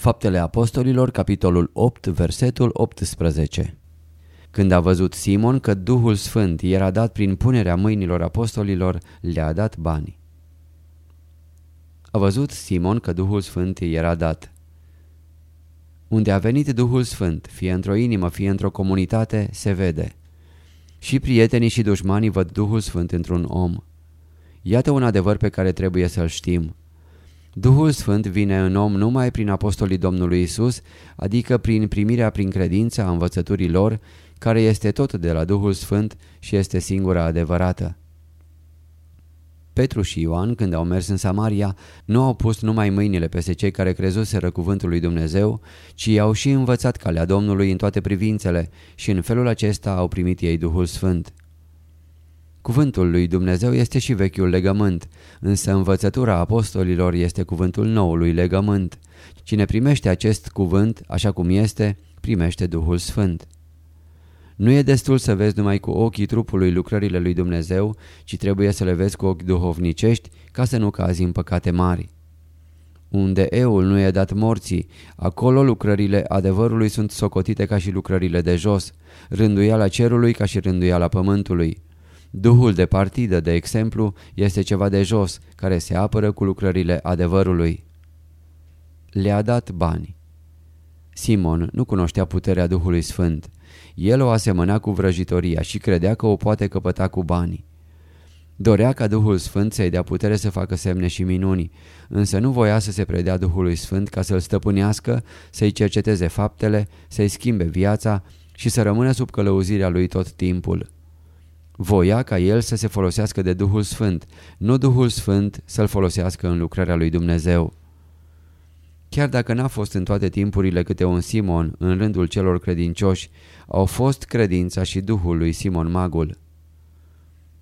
Faptele Apostolilor, capitolul 8, versetul 18 Când a văzut Simon că Duhul Sfânt era dat prin punerea mâinilor apostolilor, le-a dat bani. A văzut Simon că Duhul Sfânt era dat. Unde a venit Duhul Sfânt, fie într-o inimă, fie într-o comunitate, se vede. Și prietenii și dușmanii văd Duhul Sfânt într-un om. Iată un adevăr pe care trebuie să-l știm. Duhul Sfânt vine în om numai prin apostolii Domnului Isus, adică prin primirea prin credință a învățăturii lor, care este tot de la Duhul Sfânt și este singura adevărată. Petru și Ioan, când au mers în Samaria, nu au pus numai mâinile peste cei care crezuseră cuvântul lui Dumnezeu, ci i-au și învățat calea Domnului în toate privințele și în felul acesta au primit ei Duhul Sfânt. Cuvântul lui Dumnezeu este și vechiul legământ, însă învățătura apostolilor este cuvântul noului legământ. Cine primește acest cuvânt, așa cum este, primește Duhul Sfânt. Nu e destul să vezi numai cu ochii trupului lucrările lui Dumnezeu, ci trebuie să le vezi cu ochi duhovnicești ca să nu cazi în păcate mari. Unde eul nu e dat morții, acolo lucrările adevărului sunt socotite ca și lucrările de jos, rânduiala cerului ca și rânduiala pământului. Duhul de partidă, de exemplu, este ceva de jos, care se apără cu lucrările adevărului. Le-a dat bani. Simon nu cunoștea puterea Duhului Sfânt. El o asemăna cu vrăjitoria și credea că o poate căpăta cu banii. Dorea ca Duhul Sfânt să-i dea putere să facă semne și minuni, însă nu voia să se predea Duhului Sfânt ca să-l stăpânească, să-i cerceteze faptele, să-i schimbe viața și să rămână sub călăuzirea lui tot timpul. Voia ca el să se folosească de Duhul Sfânt, nu Duhul Sfânt să-l folosească în lucrarea lui Dumnezeu. Chiar dacă n-a fost în toate timpurile câte un Simon în rândul celor credincioși, au fost credința și Duhul lui Simon Magul.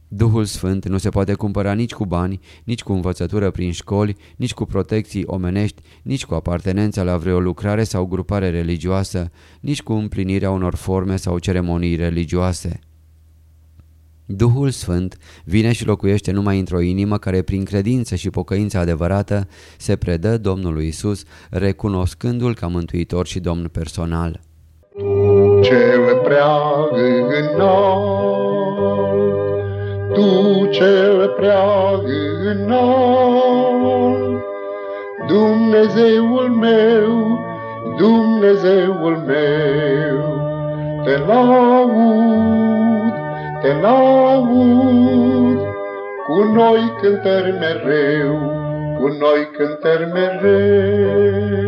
Duhul Sfânt nu se poate cumpăra nici cu bani, nici cu învățătură prin școli, nici cu protecții omenești, nici cu apartenența la vreo lucrare sau grupare religioasă, nici cu împlinirea unor forme sau ceremonii religioase. Duhul Sfânt vine și locuiește numai într-o inimă care prin credință și pocăință adevărată se predă Domnului Isus, recunoscându-L ca mântuitor și Domn personal. Tu cel prea înalt, Tu cel prea înalt, Dumnezeul meu, Dumnezeul meu, te laud, te laud, cu noi cântări mereu, cu noi cântări mereu.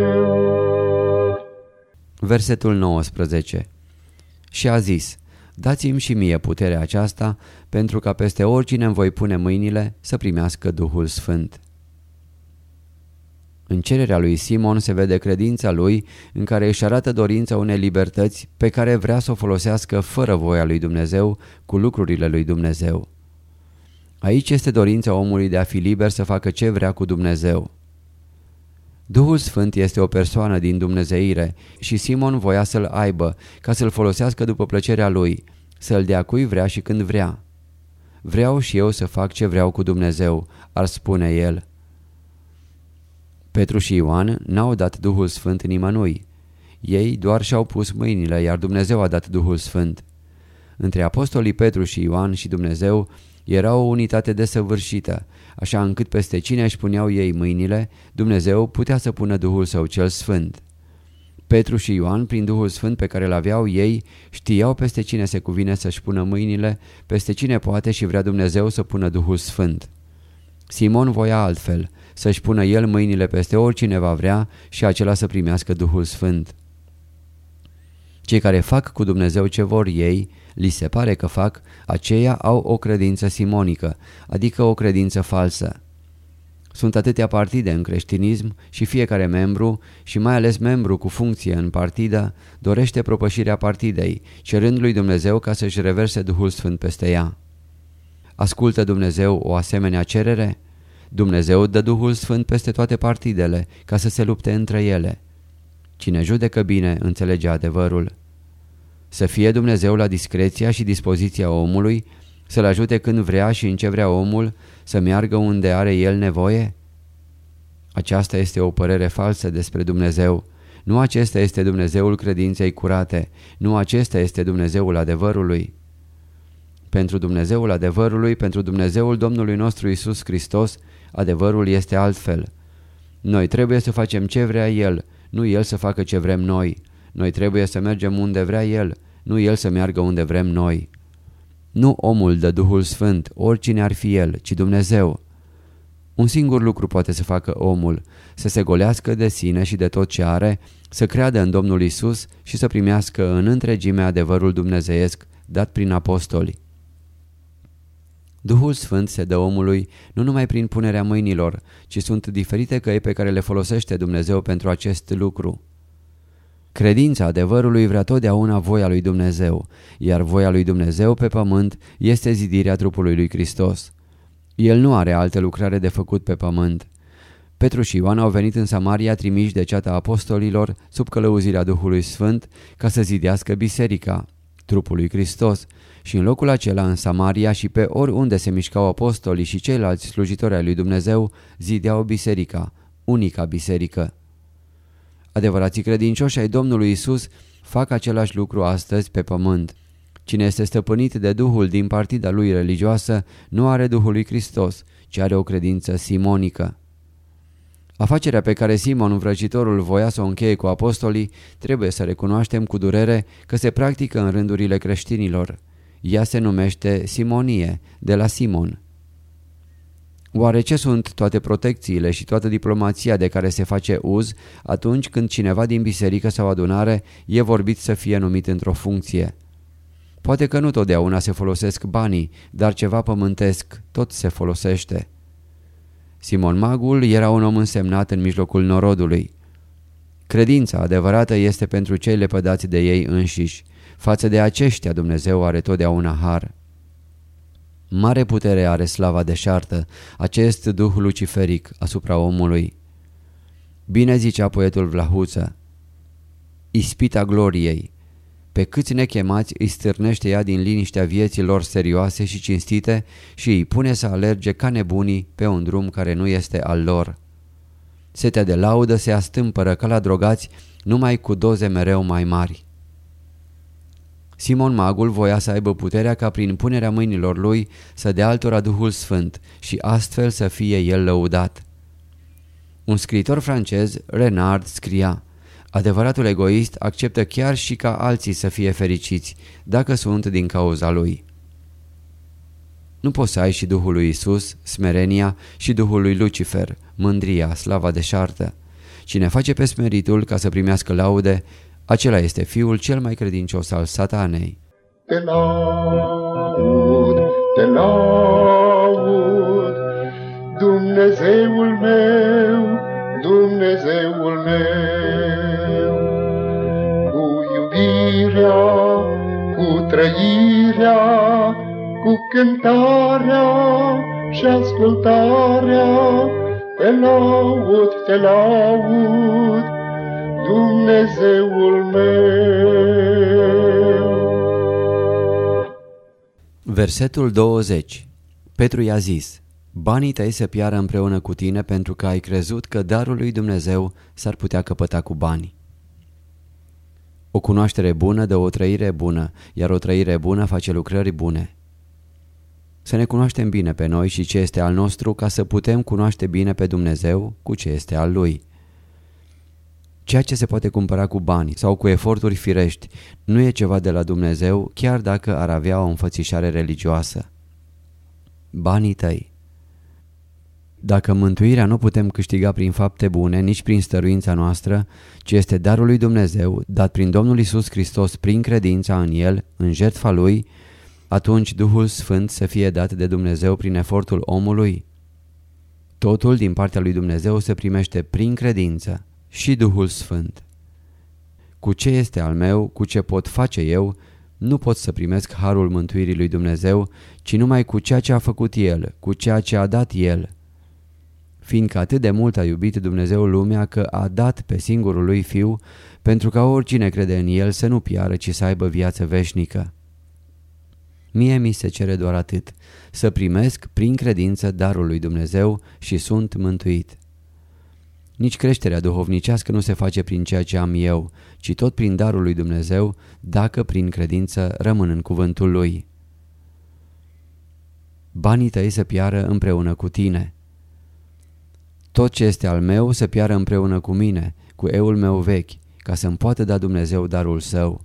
Versetul 19 Și a zis, dați-mi și mie puterea aceasta, pentru ca peste oricine îmi voi pune mâinile să primească Duhul Sfânt. În cererea lui Simon se vede credința lui în care își arată dorința unei libertăți pe care vrea să o folosească fără voia lui Dumnezeu cu lucrurile lui Dumnezeu. Aici este dorința omului de a fi liber să facă ce vrea cu Dumnezeu. Duhul Sfânt este o persoană din Dumnezeire și Simon voia să-l aibă ca să-l folosească după plăcerea lui, să-l dea cui vrea și când vrea. Vreau și eu să fac ce vreau cu Dumnezeu, ar spune el. Petru și Ioan n-au dat Duhul Sfânt nimănui. Ei doar și-au pus mâinile, iar Dumnezeu a dat Duhul Sfânt. Între apostolii Petru și Ioan și Dumnezeu era o unitate desăvârșită, așa încât peste cine își puneau ei mâinile, Dumnezeu putea să pună Duhul Său cel Sfânt. Petru și Ioan, prin Duhul Sfânt pe care îl aveau ei, știau peste cine se cuvine să-și pună mâinile, peste cine poate și vrea Dumnezeu să pună Duhul Sfânt. Simon voia altfel, să-și pună el mâinile peste oricine va vrea și acela să primească Duhul Sfânt. Cei care fac cu Dumnezeu ce vor ei, li se pare că fac, aceia au o credință simonică, adică o credință falsă. Sunt atâtea partide în creștinism și fiecare membru, și mai ales membru cu funcție în partidă, dorește propășirea partidei, cerând lui Dumnezeu ca să-și reverse Duhul Sfânt peste ea. Ascultă Dumnezeu o asemenea cerere? Dumnezeu dă Duhul Sfânt peste toate partidele, ca să se lupte între ele. Cine judecă bine, înțelege adevărul. Să fie Dumnezeu la discreția și dispoziția omului, să-l ajute când vrea și în ce vrea omul, să meargă unde are el nevoie? Aceasta este o părere falsă despre Dumnezeu. Nu acesta este Dumnezeul credinței curate, nu acesta este Dumnezeul adevărului. Pentru Dumnezeul adevărului, pentru Dumnezeul Domnului nostru Isus Hristos, adevărul este altfel. Noi trebuie să facem ce vrea El, nu El să facă ce vrem noi. Noi trebuie să mergem unde vrea El, nu El să meargă unde vrem noi. Nu omul dă Duhul Sfânt, oricine ar fi el, ci Dumnezeu. Un singur lucru poate să facă omul, să se golească de sine și de tot ce are, să creadă în Domnul Isus și să primească în întregime adevărul dumnezeiesc dat prin apostoli. Duhul Sfânt se dă omului nu numai prin punerea mâinilor, ci sunt diferite căi pe care le folosește Dumnezeu pentru acest lucru. Credința adevărului vrea totdeauna voia lui Dumnezeu, iar voia lui Dumnezeu pe pământ este zidirea trupului lui Hristos. El nu are alte lucrare de făcut pe pământ. Petru și Ioan au venit în Samaria trimiși de ceata apostolilor sub călăuzirea Duhului Sfânt ca să zidească biserica, trupul lui Hristos, și în locul acela în Samaria și pe oriunde se mișcau apostolii și ceilalți slujitori ai lui Dumnezeu zideau biserica, unica biserică. Adevărații credincioși ai Domnului Isus fac același lucru astăzi pe pământ. Cine este stăpânit de Duhul din partida lui religioasă nu are Duhul lui Hristos, ci are o credință simonică. Afacerea pe care Simon vrăcitorul voia să o încheie cu apostolii trebuie să recunoaștem cu durere că se practică în rândurile creștinilor. Ea se numește simonie, de la Simon. Oare ce sunt toate protecțiile și toată diplomația de care se face uz atunci când cineva din biserică sau adunare e vorbit să fie numit într-o funcție? Poate că nu totdeauna se folosesc banii, dar ceva pământesc tot se folosește. Simon Magul era un om însemnat în mijlocul norodului. Credința adevărată este pentru cei lepădați de ei înșiși. Față de aceștia Dumnezeu are totdeauna har. Mare putere are slava deșartă, acest duh luciferic asupra omului. Bine zicea poetul Vlahuță, ispita gloriei. Pe câți nechemați îi stârnește ea din liniștea vieții lor serioase și cinstite și îi pune să alerge ca nebunii pe un drum care nu este al lor. Setea de laudă se astâmpără ca la drogați numai cu doze mereu mai mari. Simon Magul voia să aibă puterea ca prin punerea mâinilor lui să dea altora Duhul Sfânt și astfel să fie el lăudat. Un scriitor francez, Renard, scria Adevăratul egoist acceptă chiar și ca alții să fie fericiți, dacă sunt din cauza lui. Nu poți să ai și Duhul lui Isus, smerenia, și Duhul lui Lucifer, mândria, slava deșartă. Cine face pe smeritul ca să primească laude, acela este fiul cel mai credincios al satanei. Te laud, te laud, Dumnezeul meu, Dumnezeul meu, cu iubirea, cu trăirea, cu cântarea și ascultarea, te laud, te laud, Dumnezeul meu. Versetul 20 Petru i-a zis, Banii tăi se piară împreună cu tine pentru că ai crezut că darul lui Dumnezeu s-ar putea căpăta cu bani. O cunoaștere bună dă o trăire bună, iar o trăire bună face lucrări bune. Să ne cunoaștem bine pe noi și ce este al nostru ca să putem cunoaște bine pe Dumnezeu cu ce este al Lui. Ceea ce se poate cumpăra cu bani sau cu eforturi firești nu e ceva de la Dumnezeu, chiar dacă ar avea o înfățișare religioasă. Banii tăi Dacă mântuirea nu putem câștiga prin fapte bune, nici prin stăruința noastră, ci este darul lui Dumnezeu, dat prin Domnul Isus Hristos prin credința în El, în jertfa Lui, atunci Duhul Sfânt să fie dat de Dumnezeu prin efortul omului? Totul din partea lui Dumnezeu se primește prin credință și Duhul Sfânt. Cu ce este al meu, cu ce pot face eu, nu pot să primesc harul mântuirii lui Dumnezeu, ci numai cu ceea ce a făcut El, cu ceea ce a dat El. Fiindcă atât de mult a iubit Dumnezeu lumea că a dat pe singurul lui Fiu, pentru ca oricine crede în El să nu piară, ci să aibă viață veșnică. Mie mi se cere doar atât, să primesc prin credință darul lui Dumnezeu și sunt mântuit. Nici creșterea duhovnicească nu se face prin ceea ce am eu, ci tot prin darul lui Dumnezeu, dacă prin credință rămân în cuvântul lui. Banii tăi să piară împreună cu tine. Tot ce este al meu să piară împreună cu mine, cu eul meu vechi, ca să-mi poată da Dumnezeu darul său.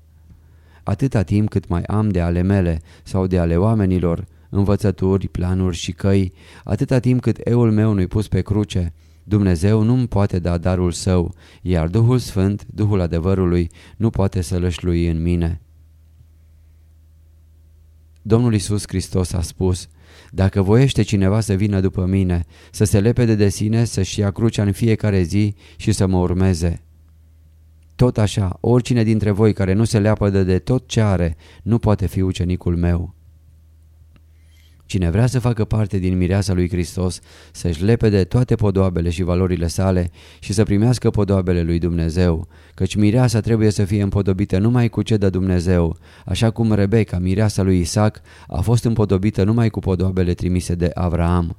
Atâta timp cât mai am de ale mele sau de ale oamenilor, învățături, planuri și căi, atâta timp cât eul meu nu-i pus pe cruce, Dumnezeu nu-mi poate da darul său, iar Duhul Sfânt, Duhul adevărului, nu poate să lășlui în mine. Domnul Isus Hristos a spus, Dacă voiește cineva să vină după mine, să se lepede de sine, să-și ia crucea în fiecare zi și să mă urmeze. Tot așa, oricine dintre voi care nu se leapădă de tot ce are, nu poate fi ucenicul meu. Cine vrea să facă parte din mireasa lui Hristos, să-și lepede toate podoabele și valorile sale și să primească podoabele lui Dumnezeu, căci mireasa trebuie să fie împodobită numai cu ce dă Dumnezeu, așa cum Rebecca, mireasa lui Isaac, a fost împodobită numai cu podoabele trimise de Avraam.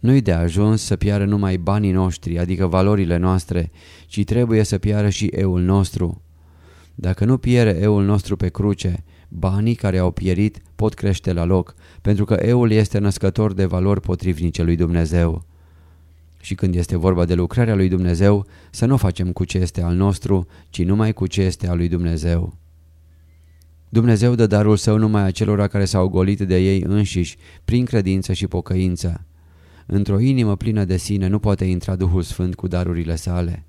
Nu-i de ajuns să piară numai banii noștri, adică valorile noastre, ci trebuie să piară și eul nostru. Dacă nu piere eul nostru pe cruce, banii care au pierit pot crește la loc, pentru că eul este născător de valori potrivnice lui Dumnezeu. Și când este vorba de lucrarea lui Dumnezeu, să nu facem cu ce este al nostru, ci numai cu ce este al lui Dumnezeu. Dumnezeu dă darul său numai acelora care s-au golit de ei înșiși, prin credință și pocăință. Într-o inimă plină de sine nu poate intra Duhul Sfânt cu darurile sale.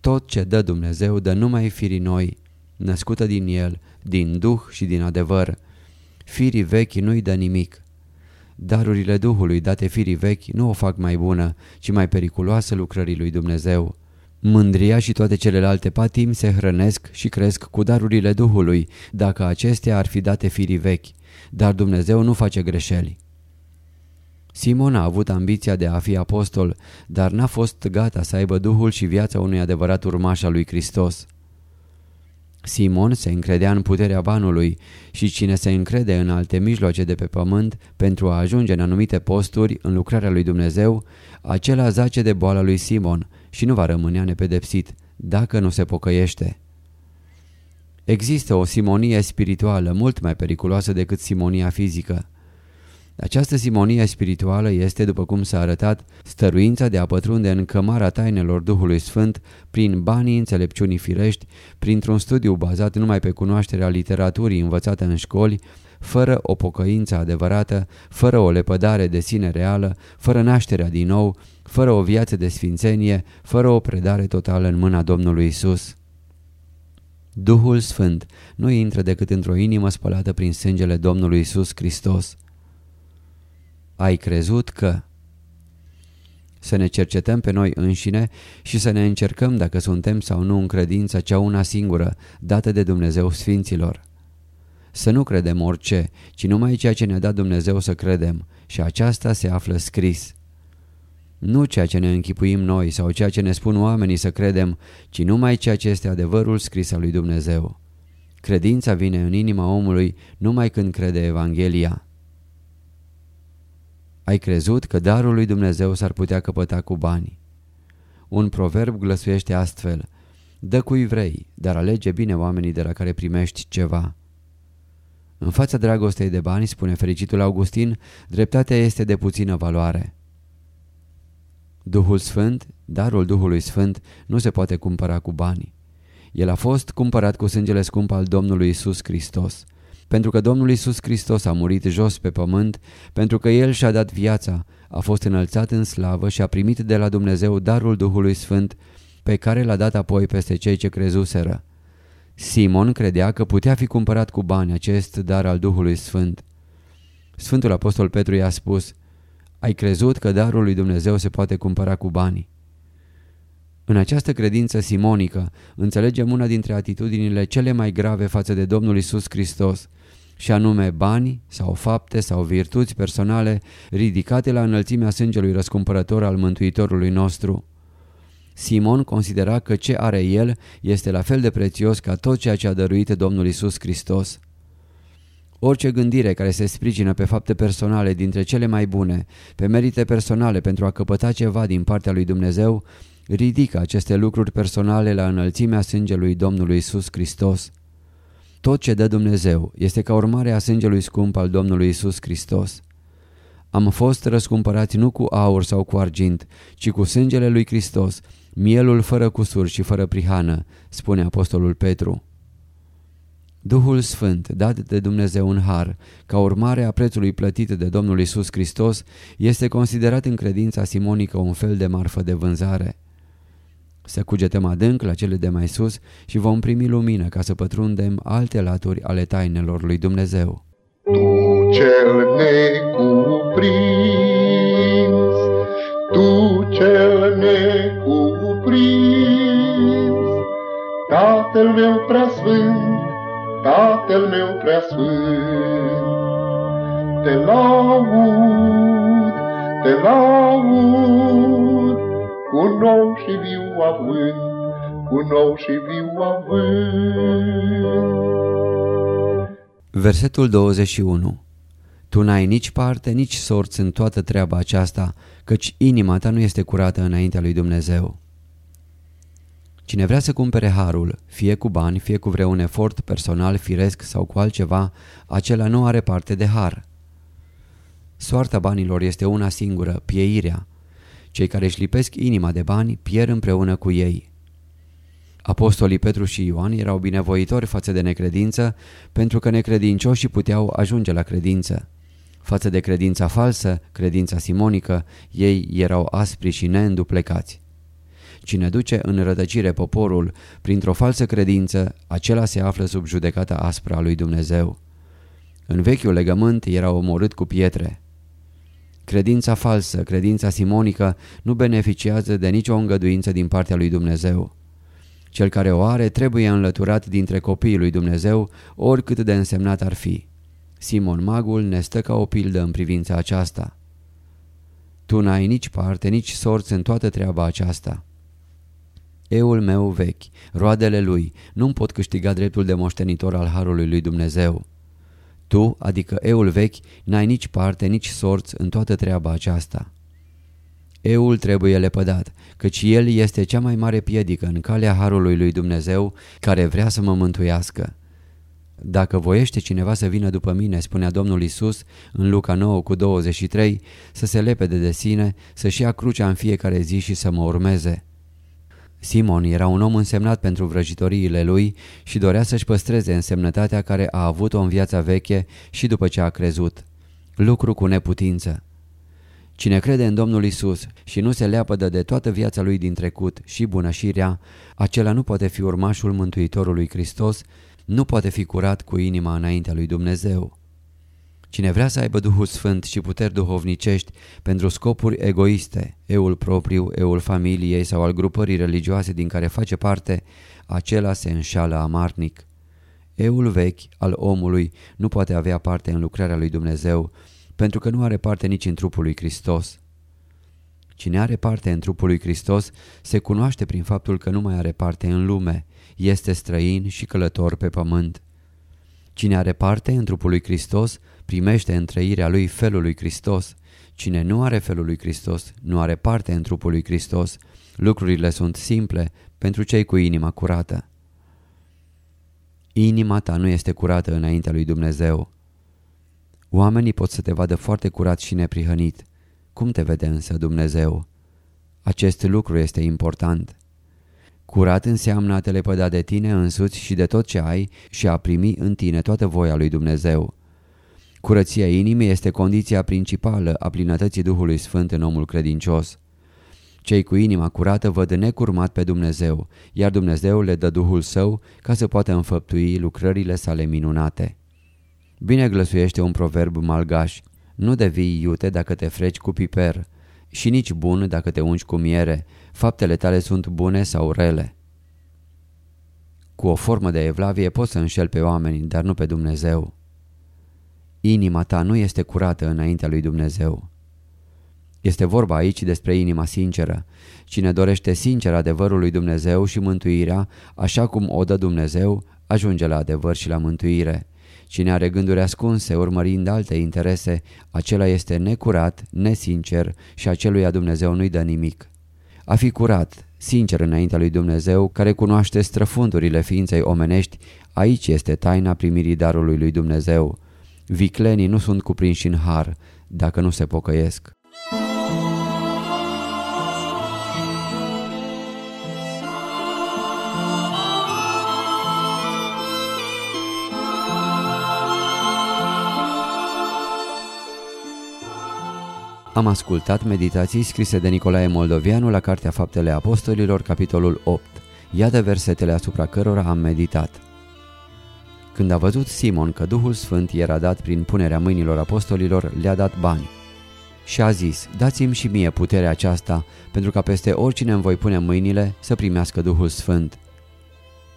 Tot ce dă Dumnezeu dă numai firii noi, născută din El, din Duh și din adevăr. Firii vechi nu-i dă nimic. Darurile Duhului date firii vechi nu o fac mai bună, ci mai periculoasă lucrării lui Dumnezeu. Mândria și toate celelalte patim se hrănesc și cresc cu darurile Duhului, dacă acestea ar fi date firii vechi, dar Dumnezeu nu face greșeli. Simon a avut ambiția de a fi apostol, dar n-a fost gata să aibă Duhul și viața unui adevărat urmaș al lui Hristos. Simon se încredea în puterea banului și cine se încrede în alte mijloace de pe pământ pentru a ajunge în anumite posturi în lucrarea lui Dumnezeu, acela zace de boala lui Simon și nu va rămâne nepedepsit dacă nu se pocăiește. Există o simonie spirituală mult mai periculoasă decât simonia fizică. Această simonie spirituală este, după cum s-a arătat, stăruința de a pătrunde în cămara tainelor Duhului Sfânt prin banii înțelepciunii firești, printr-un studiu bazat numai pe cunoașterea literaturii învățată în școli, fără o pocăință adevărată, fără o lepădare de sine reală, fără nașterea din nou, fără o viață de sfințenie, fără o predare totală în mâna Domnului Isus. Duhul Sfânt nu intră decât într-o inimă spălată prin sângele Domnului Isus Hristos. Ai crezut că... Să ne cercetăm pe noi înșine și să ne încercăm dacă suntem sau nu în credința cea una singură, dată de Dumnezeu Sfinților. Să nu credem orice, ci numai ceea ce ne-a dat Dumnezeu să credem și aceasta se află scris. Nu ceea ce ne închipuim noi sau ceea ce ne spun oamenii să credem, ci numai ceea ce este adevărul scris al lui Dumnezeu. Credința vine în inima omului numai când crede Evanghelia. Ai crezut că darul lui Dumnezeu s-ar putea căpăta cu bani. Un proverb glăsuiește astfel, dă cui vrei, dar alege bine oamenii de la care primești ceva. În fața dragostei de bani, spune fericitul Augustin, dreptatea este de puțină valoare. Duhul Sfânt, Darul Duhului Sfânt nu se poate cumpăra cu bani. El a fost cumpărat cu sângele scump al Domnului Isus Hristos. Pentru că Domnul Isus Hristos a murit jos pe pământ, pentru că El și-a dat viața, a fost înălțat în slavă și a primit de la Dumnezeu darul Duhului Sfânt, pe care l-a dat apoi peste cei ce crezuseră. Simon credea că putea fi cumpărat cu bani acest dar al Duhului Sfânt. Sfântul Apostol Petru i-a spus, Ai crezut că darul lui Dumnezeu se poate cumpăra cu bani? În această credință simonică înțelegem una dintre atitudinile cele mai grave față de Domnul Isus Hristos, și anume bani sau fapte sau virtuți personale ridicate la înălțimea sângelui răscumpărător al Mântuitorului nostru. Simon considera că ce are el este la fel de prețios ca tot ceea ce a dăruit Domnul Isus Hristos. Orice gândire care se sprijină pe fapte personale dintre cele mai bune, pe merite personale pentru a căpăta ceva din partea lui Dumnezeu, ridică aceste lucruri personale la înălțimea sângelui Domnului Isus Hristos. Tot ce dă Dumnezeu este ca urmare a sângelui scump al Domnului Isus Hristos. Am fost răscumpărați nu cu aur sau cu argint, ci cu sângele lui Hristos, mielul fără cusur și fără prihană, spune Apostolul Petru. Duhul Sfânt, dat de Dumnezeu în har, ca urmare a prețului plătit de Domnul Isus Hristos, este considerat în credința simonică un fel de marfă de vânzare. Să cugetăm adânc la cele de mai sus și vom primi lumină ca să pătrundem alte laturi ale tainelor lui Dumnezeu. Tu cel necuprins, Tu cel necuprins, Tatăl meu preasfânt, Tatăl meu preasfânt, Te laud, te laud, cu nou și viu avânt, cu nou și viu avânt. Versetul 21 Tu n-ai nici parte, nici sorți în toată treaba aceasta, căci inima ta nu este curată înaintea lui Dumnezeu. Cine vrea să cumpere harul, fie cu bani, fie cu vreun efort personal, firesc sau cu altceva, acela nu are parte de har. Soarta banilor este una singură, pieirea. Cei care își lipesc inima de bani pierd împreună cu ei. Apostolii Petru și Ioan erau binevoitori față de necredință pentru că necredincioșii puteau ajunge la credință. Față de credința falsă, credința simonică, ei erau aspri și neînduplecați. Cine duce în rătăcire poporul printr-o falsă credință, acela se află sub judecata aspră a lui Dumnezeu. În vechiul legământ era omorât cu pietre. Credința falsă, credința simonică, nu beneficiază de nicio îngăduință din partea lui Dumnezeu. Cel care o are trebuie înlăturat dintre copiii lui Dumnezeu, oricât de însemnat ar fi. Simon Magul ne stă ca o pildă în privința aceasta. Tu n-ai nici parte, nici sorți în toată treaba aceasta. Eul meu vechi, roadele lui, nu pot câștiga dreptul de moștenitor al Harului lui Dumnezeu. Tu, adică eul vechi, n-ai nici parte, nici sorți în toată treaba aceasta. Eul trebuie lepădat, căci el este cea mai mare piedică în calea Harului lui Dumnezeu care vrea să mă mântuiască. Dacă voiește cineva să vină după mine, spunea Domnul Isus în Luca 9 cu 23, să se lepede de sine, să-și ia crucea în fiecare zi și să mă urmeze. Simon era un om însemnat pentru vrăjitoriile lui și dorea să-și păstreze însemnătatea care a avut-o în viața veche și după ce a crezut. Lucru cu neputință. Cine crede în Domnul Isus și nu se leapădă de toată viața lui din trecut, și bună și rea, acela nu poate fi urmașul Mântuitorului Hristos, nu poate fi curat cu inima înaintea lui Dumnezeu. Cine vrea să aibă Duhul Sfânt și puteri duhovnicești pentru scopuri egoiste, eul propriu, eul familiei sau al grupării religioase din care face parte, acela se înșală amarnic. Eul vechi al omului nu poate avea parte în lucrarea lui Dumnezeu, pentru că nu are parte nici în trupul lui Hristos. Cine are parte în trupul lui Hristos se cunoaște prin faptul că nu mai are parte în lume, este străin și călător pe pământ. Cine are parte în trupul lui Hristos primește în trăirea lui felul lui Hristos. Cine nu are felul lui Hristos nu are parte în trupul lui Hristos. Lucrurile sunt simple pentru cei cu inima curată. Inima ta nu este curată înaintea lui Dumnezeu. Oamenii pot să te vadă foarte curat și neprihănit. Cum te vede însă Dumnezeu? Acest lucru este important. Curat înseamnă a te lepăda de tine însuți și de tot ce ai și a primi în tine toată voia lui Dumnezeu. Curăția inimii este condiția principală a plinătății Duhului Sfânt în omul credincios. Cei cu inima curată văd necurmat pe Dumnezeu, iar Dumnezeu le dă Duhul Său ca să poată înfăptui lucrările sale minunate. Bine glăsuiește un proverb malgaș, nu devii iute dacă te freci cu piper și nici bun dacă te ungi cu miere, faptele tale sunt bune sau rele. Cu o formă de evlavie poți să înșel pe oameni, dar nu pe Dumnezeu. Inima ta nu este curată înaintea lui Dumnezeu. Este vorba aici despre inima sinceră. Cine dorește sincer adevărul lui Dumnezeu și mântuirea, așa cum o dă Dumnezeu, ajunge la adevăr și la mântuire. Cine are gânduri ascunse, urmărind alte interese, acela este necurat, nesincer și aceluia Dumnezeu nu-i dă nimic. A fi curat, sincer înaintea lui Dumnezeu, care cunoaște străfundurile ființei omenești, aici este taina primirii darului lui Dumnezeu. Viclenii nu sunt cuprinși în har, dacă nu se pocăiesc. Am ascultat meditații scrise de Nicolae Moldovianu la Cartea Faptele Apostolilor, capitolul 8. Iată versetele asupra cărora am meditat. Când a văzut Simon că Duhul Sfânt era dat prin punerea mâinilor apostolilor, le-a dat bani. Și a zis, dați-mi și mie puterea aceasta, pentru ca peste oricine îmi voi pune mâinile să primească Duhul Sfânt.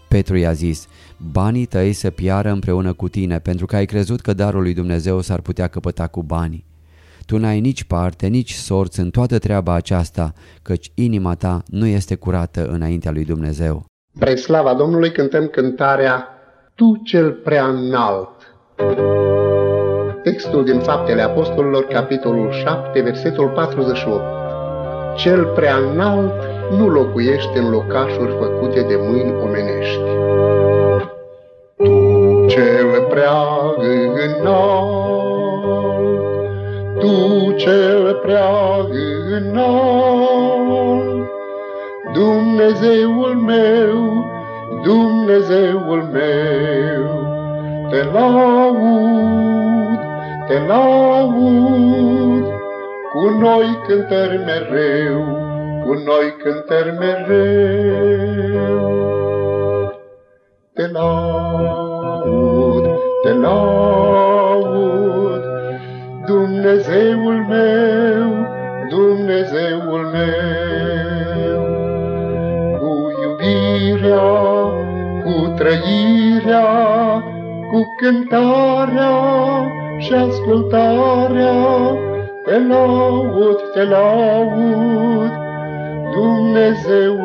Petru i-a zis, banii tăi să piară împreună cu tine, pentru că ai crezut că darul lui Dumnezeu s-ar putea căpăta cu banii. Tu n-ai nici parte, nici sorți în toată treaba aceasta, căci inima ta nu este curată înaintea lui Dumnezeu. Pre slava Domnului cântăm cântarea Tu cel prea înalt. Textul din Faptele Apostolilor, capitolul 7, versetul 48. Cel prea înalt nu locuiește în locașuri făcute de mâini omenești. Tu cel prea înalt tu cel prea înalt. Dumnezeul meu, Dumnezeul meu, te laud, te laud, cu noi cântări mereu, cu noi cântări mereu. Te laud, te laud, cântarea și ascultarea, te laud, te laud, Dumnezeul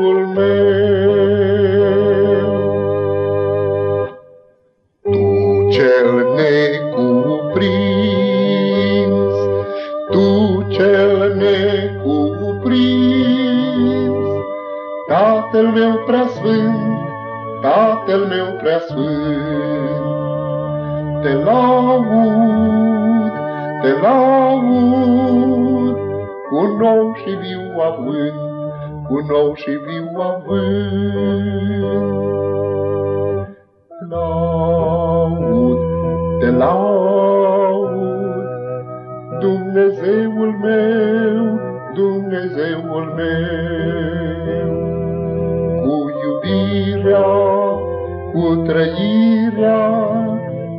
te laud, cu nou și viu avânt, cu nou și viu avânt. Laud, te laud, Dumnezeul meu, Dumnezeul meu, cu iubirea, cu trăirea,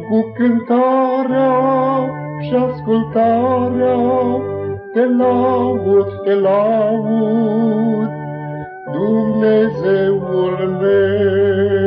cu cântarea și ascultarea, te laud, te laud, Dumnezeul meu.